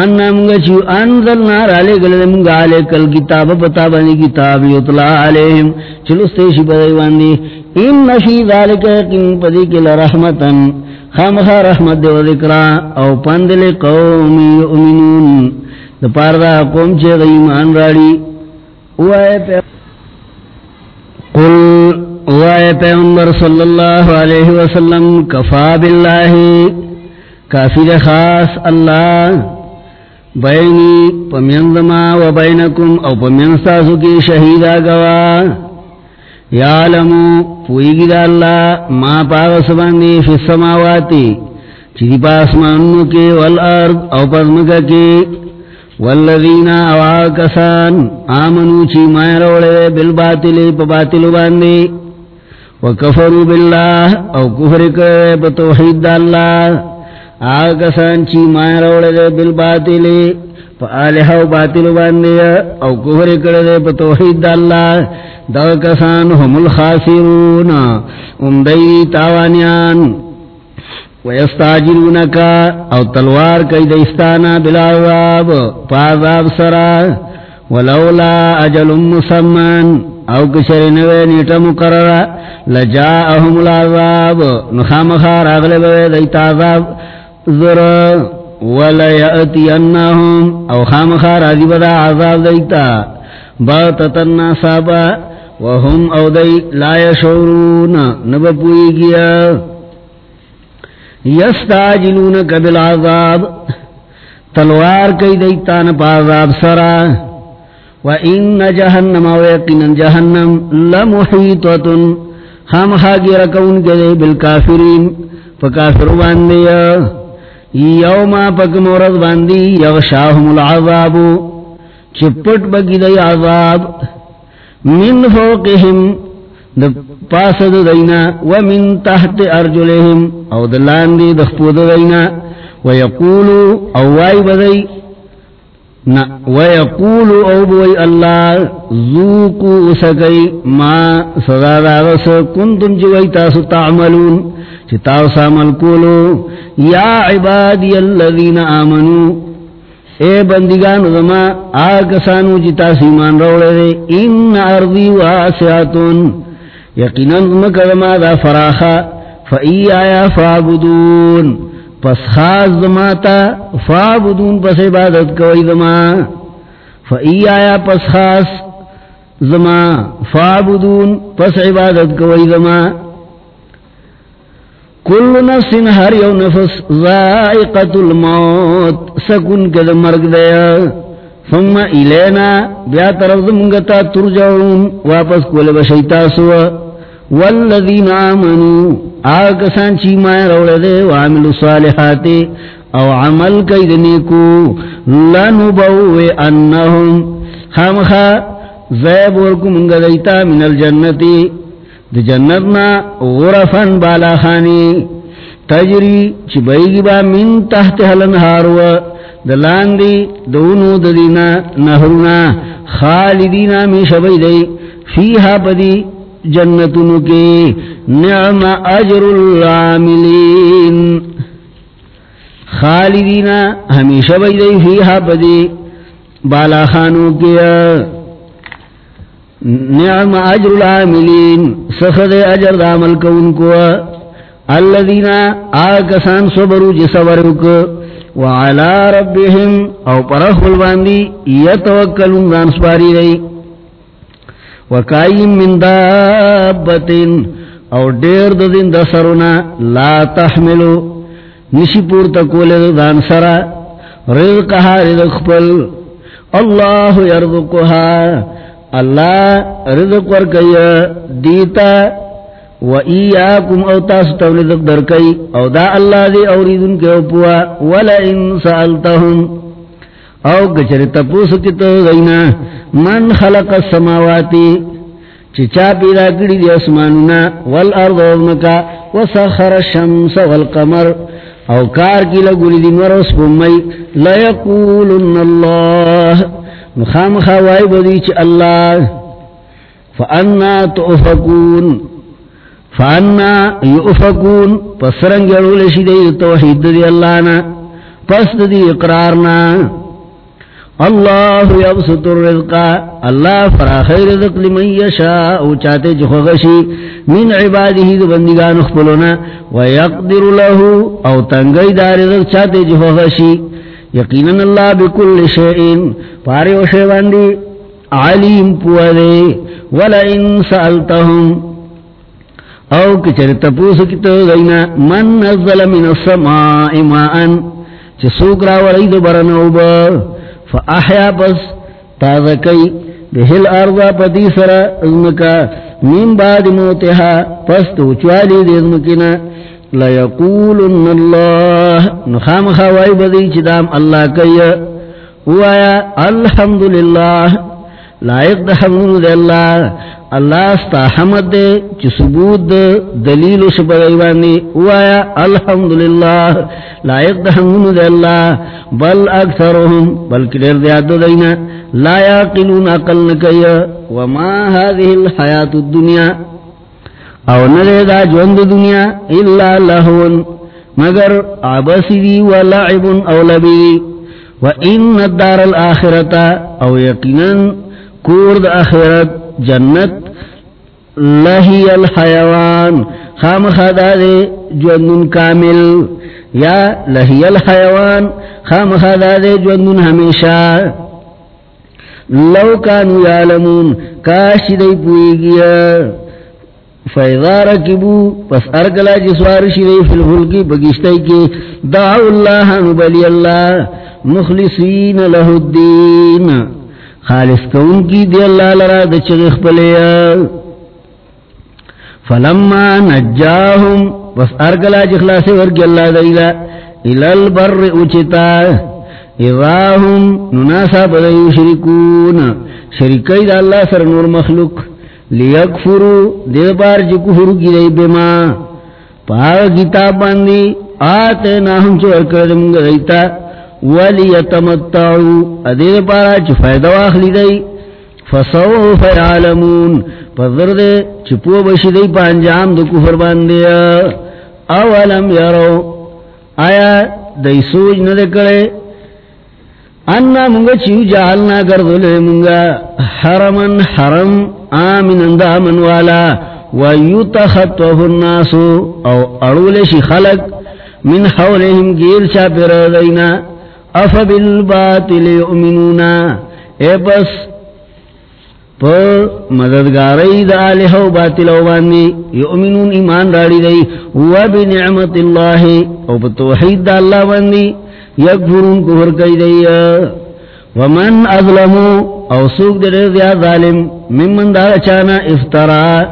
انا منگا چیو، انزلنا رالے گلد منگا آلے کل کتاب، پتا بانی کتاب یطلا علیہم۔ چلو ستیشی بدائی واندی ان نفی ذالک یقین پدی کل رحمتا خامخا رحمت دے و ذکرا۔ او پندل قومی یؤمنون۔ دا پاردا قوم چے غیمان راڑی۔ اوائے پہ قل وائے پیغمبر صلی اللہ علیہ وسلم، کفا باللہ، کافی خاص اللہ، بینی پمینزما و بینکم، او پمینستاسو کی شہیدہ گوا یعلمو پوئیگی دا اللہ، ما پاغس باندی فی السماواتی، چیدی پاسمانو کے والارض، او پزمکا کے والذین اواکسان آمنو چی مائر اوڑے بالباطل پا باطل باندی وکفروا باللہ او کفر کرے بتوحید دا اللہ۔ آگسان چی مائر اوڑے بالباطل پا آلہ و باطل باندے او کفر کرے دے بتوحید دا اللہ۔ دا کسان هم الخاسرون ام دی تاوانیان ویستاجلونکا او تلوار کئی دیستانا بالعذاب پا عذاب سرا ولولا اجل مسمن او کشر نوے نیٹا مقرر لجاءهم العذاب نخام خار اغلب دیتا عذاب ذر ولیأتی انہم او خام خار عذاب دا عذاب دیتا باتتن ناسابا وهم او دی لا یشعرون نبپوئی گیا یستاجلون یستاجلونک بالعذاب. تلوار کئی دیتا نپا عذاب سرا. وَإِنَّ جَهَنَّمَ وَيَقِنًا جَهَنَّمْ لَمُحِيطَةٌ ہم خاگی رکون کے دے بالکافرین فکافر باندی یوما پک مورد باندی یغشاہم العذاب. چپٹ بگی دی عذاب. من فوقهم د پاسد دینا ومن تحت ارجلهم او دلان دی دخپود دینا ویقولو او وائی بدئی ویقول او بوئی اللہ ذوکو اسکی ما صدا داغس کنتم جوئی تاسو تعملون چی تاسو عمل کولو. یا عبادی اللذین آمنو، اے بندگان دما آکسانو چی تاسی مان روڑے دے ان ارضی واسعتون. یقیناً مکرما دا فراخا فئی آیا فابدون پس خاص زماتا فابدون پس عبادت کوئی زما۔ فئی آیا پس خاص زما فابدون پس عبادت کوئی زما۔ کل نفس ہر یو نفس ذائقت الموت سکن کد مرگ دیا ثم الینا، بیا طرف زمگتا ترجعون، واپس کول بشیتا سوا والذین آمنوا آکسان چی مائر اوڑے دے، وعملوا صالحاتے او عمل کئی دنیکو لنبوئے انہم، خامخا زیب ورکو منگا دیتا من الجنتی دی جنتنا غرفن بالا خانی، تجری چی بیگی با من تحت حلنہارو دلاندی دونو ددینا نہرنا خالدینا می شبی دی فیہا پدی جنتن کے نعم اجر العاملین۔ خالدین ہمیشہ بیدئی فیہا بدی بالا خانو کیا نعم اجر العاملین سخد اجر دامل کون کو الذین آکسان صبرو جی جسورک وعلا ربهم او پرخ الواندی یتوکلون دان سپاری رئی وکایم من دابتن او دیر دا دن دسرنا لا تحملو. نشی پورتا کولے دان سرا رزقها، رزق پل اللہ یرزقها. اللہ رزق ورکی دیتا. و ایاکم، او تاس تولد درکی او دا اللہ دی اوریدن کے اپوا ولا ان سالتهم او گچر تپوس کی تو دینا من خلق السماواتی چچا پیدا کری دی اسمانونا والارض وزمکا وسخر الشمس والقمر، او کار کی لگولی دی مرس بمی لیقولن اللہ نخام خوائی بدی چ اللہ، فانا تؤفکون، فانا یؤفکون پسرنگ اڑول شدی توحید دی اللہ نا، پس دی اقرارنا اللہ یبسط الرزق، اللہ فراخی رزق لمن یشاء، او چاہتے جو غشی من عباده دو بندگان اخبلونا ویقدر له، او تنگی دار رزق چاہتے جو غشی یقینا اللہ بکل شئین، پارے و شیواندی علیم پوادے، ولئن سألتهم او کچر تپوس کتو دینا من نزل من السماء ماءن چه سوکرا ورید برنوبا. فاحیا بس تازہ کئی بہل ارضا پتی سرا ازمکا من بعد موتها پس توچوالی دی ازمکینا۔ لیقولن اللہ نخام خوائی بدی چدام اللہ کئی۔ ہوایا الحمدللہ، لائق دا حمد اللہ۔ اللہ ستا حمد دے، چی ثبوت دے، دلیل شپا غیبانی وایا الحمدللہ، لائق دا حمد دے اللہ، بل اکثرهم بلکہ دیر دیاد دینا، لا یاقلون اقل نکیا، وما هذه الحیات الدنیا، او ندے دا جوند دنیا، الا لہون مگر عبسی دی ولعب او لبی وان الدار الاخرتا، او یقینا کورد اخرت جنت لہی الحیوان. خام خدا دے جوندن کامل. یا لہی الحیوان. خام خدا دے جوندن ہمیشہ. لو کانو یعلمون. کاش دی پوئی گیا. فیضا رکبو پس ارکلا جسوار شدی فی الفلکی بگشتی کی. دعو اللہ نبلی اللہ. مخلصین لہ الدین. خالص کون کی دی اللہ لرا دچغخ پلیا فلما نجاہم بس ارگلا جخلاس ورگی اللہ دیلا الالبر اچتا اذاہم نناسا بدیو شرکون، شرکی دا اللہ سر نور مخلوق، لیکفرو دید بار جی کفر کی دی بما، پاگ کتاب باندی، آتے ناہم چو ارکر دمگا دیتا ولیتمتعو ادیر پارا چو فیدہ واخلی دی فسوف یعلمون پذر چپو بشی دی پا انجام دو کفر باندیا اولم یرو آیا دی سوج ندکڑے انا منگا چیو جعلنا کردلے منگا حرمن حرم آمن اندامن والا۔ ویتخطوه الناسو او اڑولشی خلق۔ من حولهم گیر چا پر دینا اف بالباطل یؤمنونا۔ اے بس پا مددگاری دا آلہ و باطل و باندی یؤمنون ایمان داری دی و بنعمت اللہ او بتوحید دا اللہ باندی یکفرون کفر کئی دی۔ ومن اظلمو او سوک در دیا ظالم، ممن دا چانا افترا۔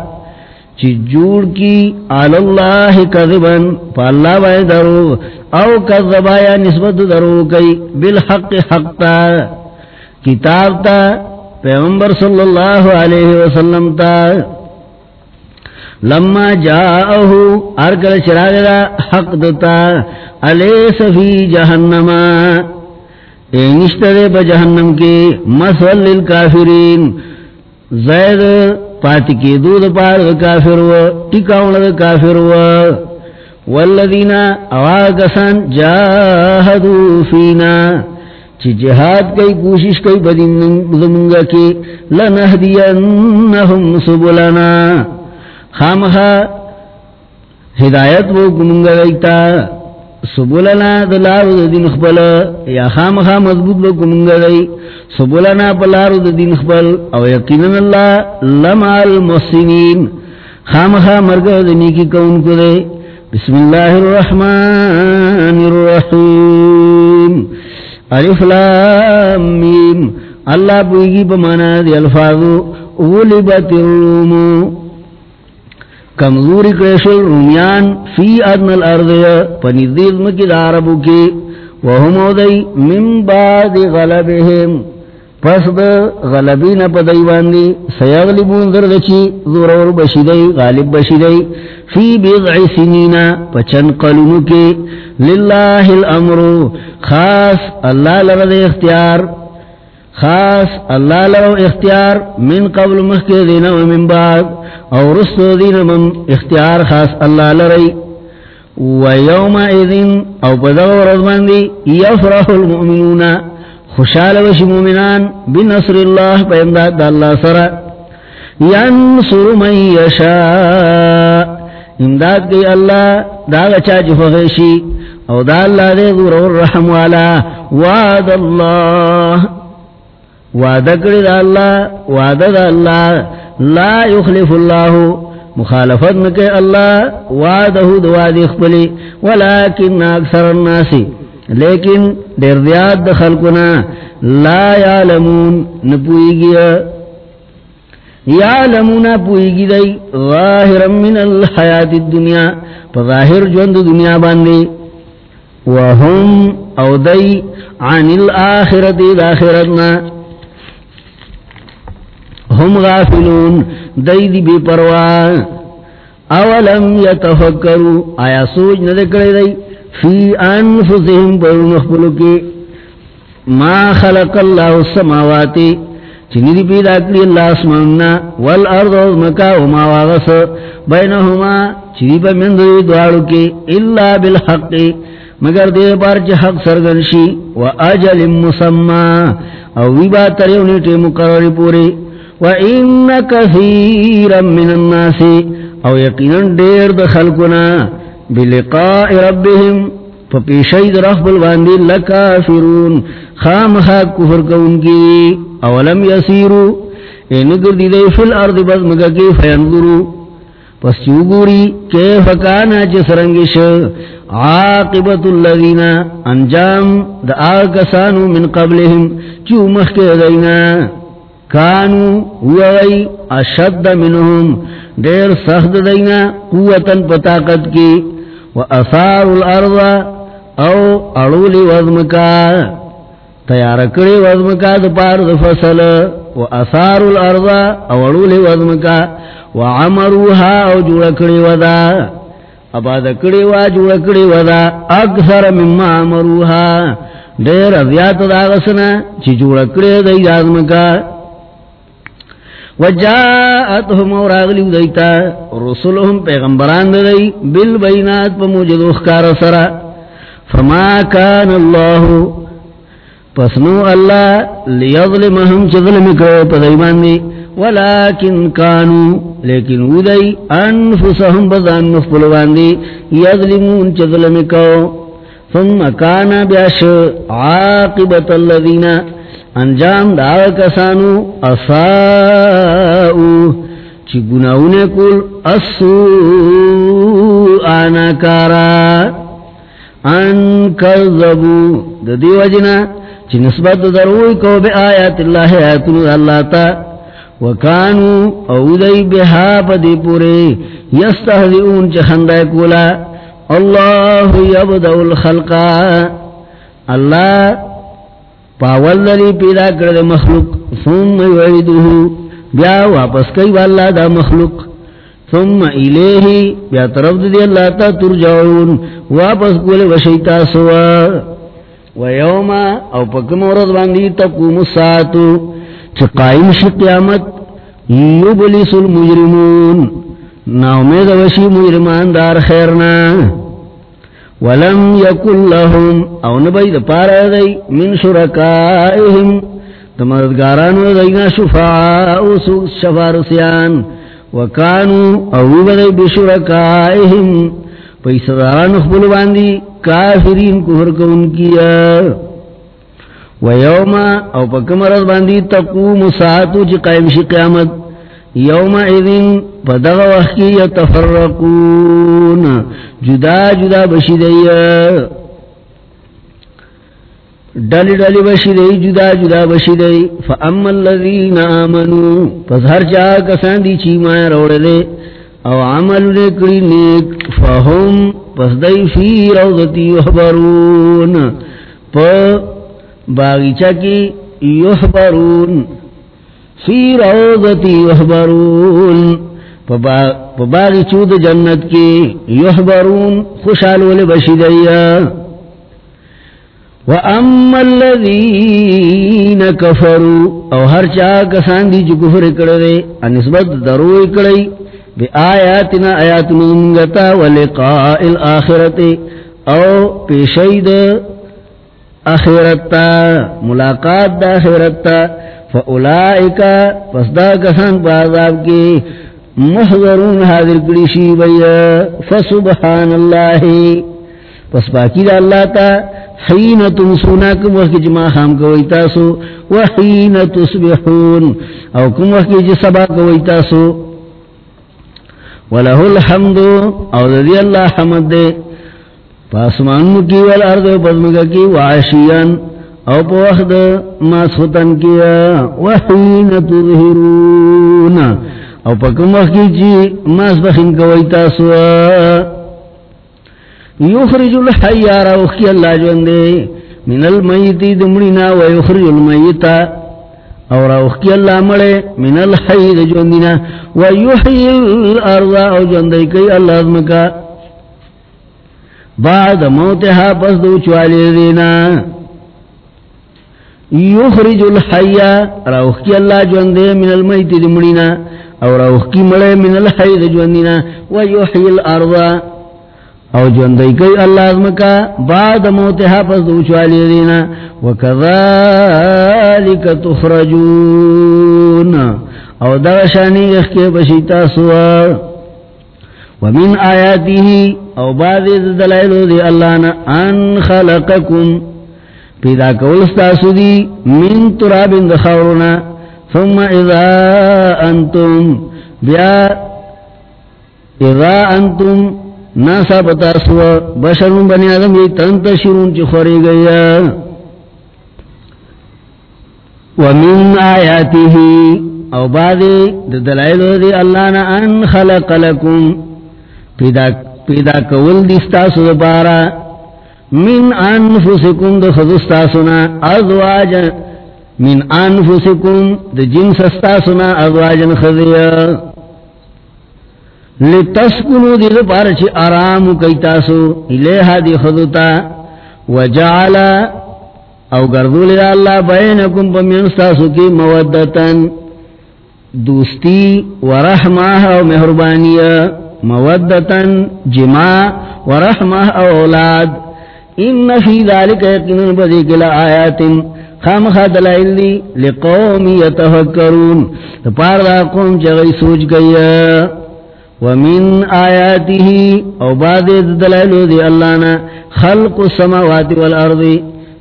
چی جوڑ کی آل اللہ کذبن پا اللہ بائی درو، او کذبا یا نسبت درو کئی، بالحق حق تا۔ کتاب تا پیغمبر صلی اللہ علیہ وسلم تا لما جاءہو ارکل چراغ دا حق دتا، علیس فی جہنما اینشتر بجہنم کے مسول للکافرین۔ زید پاتی کی دود پار دا کافر و ٹکاؤن دا کافر و۔ والذین اواگسان جاہدو فینا۔ چی جہاد کئی کوشش کئی بدی منگا کی، لنہدینہم سبلنا۔ خامخا ہدایت وہ منگا گئیتا، سبلنا دلارو دا دین خبل یا خامخا مضبوط وہ منگا گئی، سبلنا پلارو دا دین خبل او یقینن اللہ لما المحسنین۔ خامخا مرگا دا نیکی کون کو دے بسم اللہ الرحمن الرحیم۔ الف لام میم اللہ پوئیگی پمانا دی الفاظو غلبت الروم کمزوری کرشل رومیان فی ادن الارض پنیدیز کی داربو کی وهم او دی من بعد غلبهم پس دا غلبین پا دیوان دیواندی سیغلبون دردچی ضرور بشیدی، غالب بشیدی. فی بیضع سنین پچن قلنو کی للہ الامر، خاص اللہ لرد اختیار. خاص اللہ لرو اختیار، من قبل مخی دین و من بعد. اور رسو دین من اختیار خاص اللہ لرئی و یوم ایدن او پدغ رضمان دی یفرح المؤمنون. خوشال وش مومنان بنصر اللہ پا امداد اللہ سرا. ینصر من یشاء. امداد گئی اللہ دا غچا جفغیشی جی او دا اللہ دے ذور الرحم والا. وعد اللہ. وعدہ کری دا اللہ. وعدہ دا اللہ. لا یخلف اللہ. مخالفت نکے اللہ. وعدہ دواد اخبلی ولیکن اکثر الناسی لیکن دیر دیاد دخل کنا لا یعلمون نپوئی گیا یعلمون پوئی گی دی ظاہرا من الحیات الدنیا، پا ظاہر جوند دنیا باندی. وهم او دی عن الاخرت داخرتنا هم غافلون دی دی بی پروان اولم یتفکرو آیا سوچ ندکڑی دی؟ فی انفسهم پر مخبلو کی ما خلق اللہ السماواتی چنی دی پیدا کری اللہ اسماننا والارض و مکا وما واغس بینہما چنی پا من دوی دوارو کی اللہ بالحق مگر دے بار چی حق سرگنشی و اجل مسمع او وی بات تریونی ٹی مقرر پوری وَإِنَّ كَثِيرًا مِّنَ النَّاسِ او یقیناً دیر دخلقنا بلقاء ربهم فپیشید رخب الواندی لکافرون خام خاک کفر کون کی، اولم یسیرو اینگر دی دی فی الارض بزمگا کی فینظرو پس چوگوری کیف کانا جسرنگش عاقبت اللذین انجام، دا آکسانو من قبلهم چو مخی دینا؟ کانو ہوئی اشد منہم، دیر سخت دینا قوتا پتاقت کی و اثار الارض او اڑولی وزمکا تیار کری وزمکا دا پار دا و اثار الارض او اڑولی وزمکا و عمروها او جوڑ کری ودا۔ اباد کری وا جوڑ کری ودا۔ اکثر مما عمروها دیر ازیات دا غسنا چی جوڑ کری دا یازمکا وجاءتهم اوراغلی دیتا رسولهم پیغمبران دی، بالبینات پا موجد اخکار سرا۔ فما کان اللہ پسنو اللہ لیظلمهم چی ظلم کرو پا دیمان دی ولیکن کانو، لیکن او دی انفسهم بزان نفبلوان دی یظلمون چی ظلم کرو۔ ثم کانا بیاش عاقبت اللذین انجام دا کسانو اصاؤ چی گناونے کل اسو آنا کارا، ان کذبو، دا دی وجنا، چی نسبت دروئی کو بے آیات اللہ آیاتن اللہ تا، وکانو او دی بہا پدی پورے یستہدئون چی خندہ کولا، اللہ یبدو الخلقا، اللہ پاول للی پیدا کرد مخلوق، ثم یعیدوہو بیا واپس کئی والا دا مخلوق. ثم الیہی، بیا طرف دی اللہ تا ترجعون، واپس کول وشیتا سوا. ویوما او پکم ورد باندی تقوم الساعتو چی قائم شی قیامت، یبلیس المجرمون. نا امید وشی مجرمان دار خیرنا. ولم يكن لهم، او نبي د پارا دی، من شرکائهم. تمدگارانو دینا شفاء او شفارسیان. وکانو، او بدی بشرکائهم پیسداران خبل باندی کافرین کفر کون کیا ویوم، او پکمرد باندی تقوم ساعتو چی قائم شی قیامت. یوم ایدن پدغ وحکی یتفرقون. جدا جدا بشی دی. ڈلی ڈلی بشی دی، جدا جدا بشی دی. فاما اللذین آمنو، پس ہر چاہ کسان دی چی مایا روڑ دے او عمل نکڑی نیک، فهم، پس دی فی روضتی یحبرون. پا باغیچہ کی یحبرون. فی روضتی یحبرون. پا باغیچو دا جنت کی یحبرون، خوشحال ولی بشدیا وَأَمَّا الَّذِينَ كَفَرُوا او ہر چاہ کسان دی جو کفر کردے نسبت درو کردے بی آیاتنا آیات منگتا و ولقاء الاخرت، او پیشید اخرتا ملاقات دا اخرتا فاولائکا پس دا کسان پازاب کی محضرون حاضر کریشی بیا فسبحان اللہ پس باقی دا اللہ تا حین تم سونا کم وقت جمع خام کوئی تاسو وحین تصبحون۔ او کم وقت جی سبا کوئی تاسو۔ ولہ الحمد، او دی اللہ حمد دے۔ پاسمان کی والارض پزمگا کی وعشیان او پا وقت ماسختن کیا وحین تظہرون او پا کم وقت جی ماس بخین کوئی تاسو. یخرج الحیار اوخی اللہ جوندے من المیتی دمڑینا و یخرج المیتا اور اوخی اللہ مڑے من الحید جوندینا و یحیی الارض او جوندے کئی اللہ ازمکا بعد موتها پس دو چوالی دینا یخرج الحیار اوخی اللہ جوندے من المیتی دمڑینا اور اوخی مڑے من الحید جوندینا و یحیی الارض. او جوندئی کئی اللہ ازمکا بعد موتها پس دوچوالی دینا، وکذالک تخرجون. او دوشانی اخکی بشیتا سوا ومن آیاته او بعد دلائلو دی اللہ نا، ان خلقکم. پیدا کول کولستاسو دی من تراب دخورنا ثم اذا انتم بیا اذا انتم ناسا بتا سوا بشرون بنی آدم یہ تنتشرون چی خوری گیا ومن آیاته او بعدی دلائلو دی اللہ نا ان خلق لکم. پیدا, پیدا کول دی دستاسو دپارا من انفسکم دخدستاسونا ازواجا. من انفسکم دجنس استاسونا ازواجا خذیا لتسکنو دی پارچ آرام کئی تاسو الیہا دی خدوتا وجعلا او گردو لی اللہ بینکم پمینستاسو کی مودتن دوستی ورحمہ او محربانیہ مودتن جمع ورحمہ او اولاد. ان فی ذالک یقنن بدی کلا آیات خام خاد لائلی لقوم یتفکرون پار دا قوم چغی سوچ گئی. ومن آیاته او بعد دلائلو دی اللہ نا خلق السماوات والارض.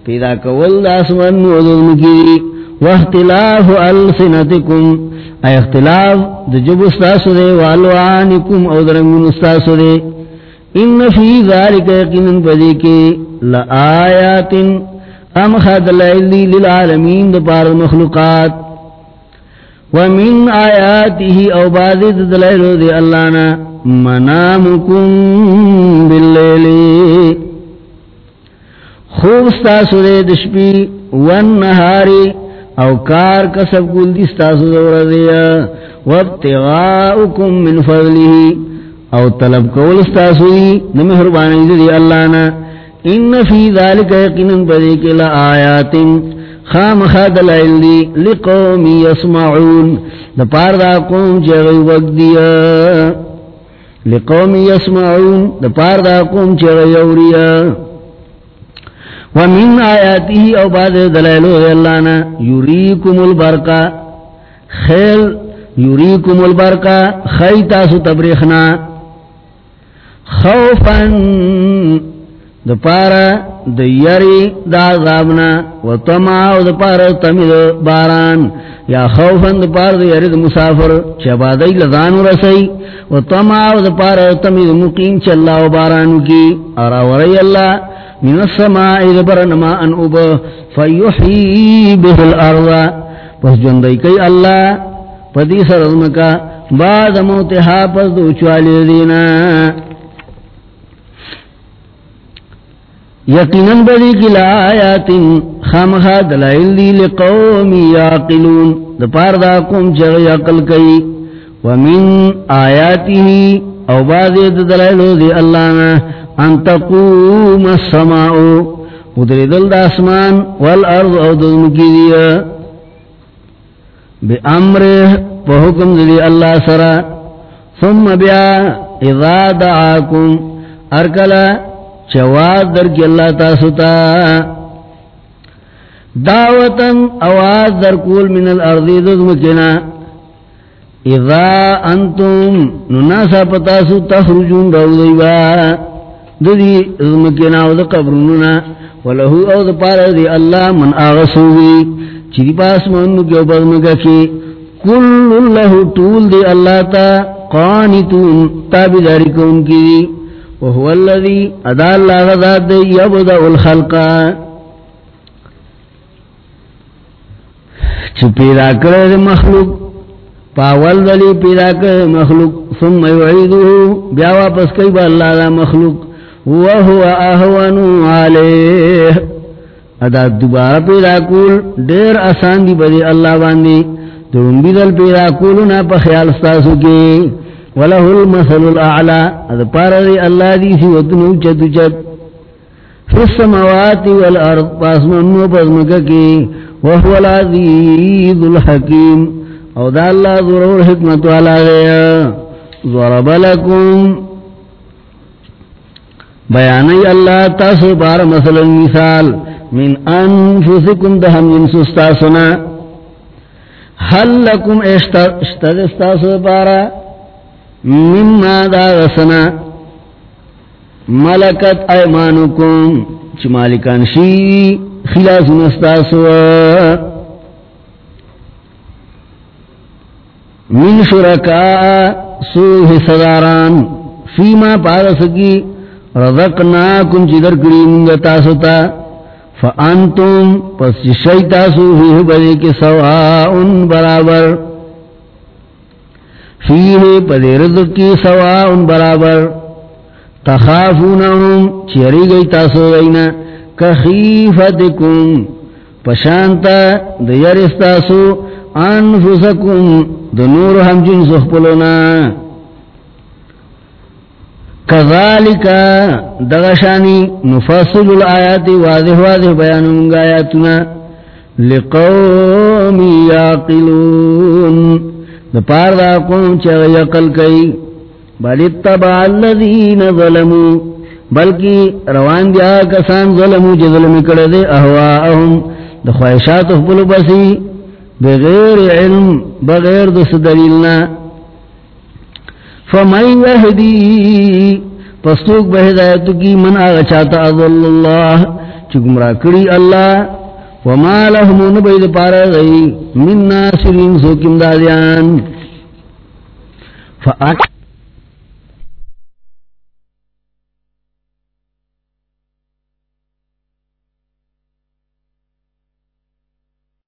پیدا کول دا اسمان نوزن کی واختلاف السنتکم. اے اختلاف دا جب استاسو دے، والوانکم او درنگن استاسو دے. ان فی ذالک یقینن پدی کے لآیات ام خد لائلی للعالمین دا پار مخلوقات ومن آیاته او بعد دلائل دی اللہنا منامکم باللیلی خوب ستاسو دے دشپی والنہاری او کار کسب کل دی ستاسو دور دیا وابتغاؤکم من فضلی او طلب کول ستاسو دی نمحربانی دی اللہ نا ان فی ذالک یقنن بدی کلا آیاتن خام خاد لعلی لقوم یسمعون. دا پار دا قوم چغی وقت دیا لقوم یسمعون دا پار دا قوم چغی اوریا ومن آیاته او بعد دلائلو دی اللہ نا یریکم البرکا خیل یریکم البرکا خیتاسو تبریخنا خوفا. دا پارا دا یری دا عذابنا و تماو دا پارا تمید باران. یا خوفا دا پارا دا یری دا مسافر چبا دی لذانو رسی و تماو دا پارا تمید مقیم چلا و بارانو کی. ارا وری اللہ من السماعی دا برنما ان اوبا فیحی به الارض. پس جندئی کئی اللہ پدی سرزمکا بعد موتها پس دو چوالی دینا. یقیناً بدی کی لآیات خامخا دلائل دی لقومی یاقلون دپار دا قوم چغی عقل کئی. ومن آیاتی او بازی دلائلو دی اللہ نا، ان تقوم السماعو ادری دل دا اسمان والارض او دزمکی دیا بی امر پا حکم دی اللہ سرا. ثم بیا اذا دعاکم، ارکلا چواد در کی اللہ تاستا دعوتن آواز در کول من الارضی دزمکنا اذا انتم نناسا پتاسو تخرجون رو دیبا ددی دزمکنا و دقبرننا ولہو او دپارا دی اللہ من آغسوی چی پاس منو کیو بزمکا کی. کل اللہ طول دی اللہ تا قانتون تابداری کون کی. دی وهو الذي ادا اللہ غذات دی یبدع الخلقا پیدا کرد مخلوق پاول دلی پیدا کرد مخلوق، ثم یعیدو بیا واپس کئی با اللہ دا مخلوق. وهو احوانو علیہ. ادا دوبارہ پیدا کول، دیر آسان دی بدی اللہ باندی. دون بیدل پیدا کولنا پا خیال ستاسو کی. وله المثل الاعلى اذا پارا اللہ دی سی وطنو چتو چت. فی السماوات والارض. پاسمنو پاسمکا کی. وهو العزیز الحکیم. او دا اللہ ضرور حکمت والا گیا ضرب لکم. بیانی اللہ تاسو پار مثلا مثال. من انفسکم دہم جنس استاسنا حل لکم اشتد استاسو پارا. مما دا غسنا ملکت ایمانکم، چی مالکان شی خلاص نستاسو من شرکا سوہ صداران فیما پارسکی رضقناکم چی در کریم تاستا فانتم، پس شیطاسو فیہ بدے کے سواؤن برابر فیہ پدے رزق کی سواؤن برابر. تخافونہم، چیری گئی تاسو گئینا کخیفتکم، پشانتا دیر استاسو انفسکم، دنور ہم جن سخپلونا کذالکا دغشانی، نفصل الآیات واضح واضح بیانونگا آیاتنا، لقومی یاقلون. دپار دا قوم چا یقل کئی، بل اتبع الذین ظلمو بلکی روان دیا کسان ظلمو چا ظلم کردے احواءهم دا خواہشات اخبلو بسی، بغیر علم، بغیر دس دلیلنا فمن یهدی پستوک بہدایتو کی من آغا چاہتا اضل اللہ چکمرا کری اللہ۔ وما لهم نبيد پارا غی من ناصرين سوكم دادیان فأكد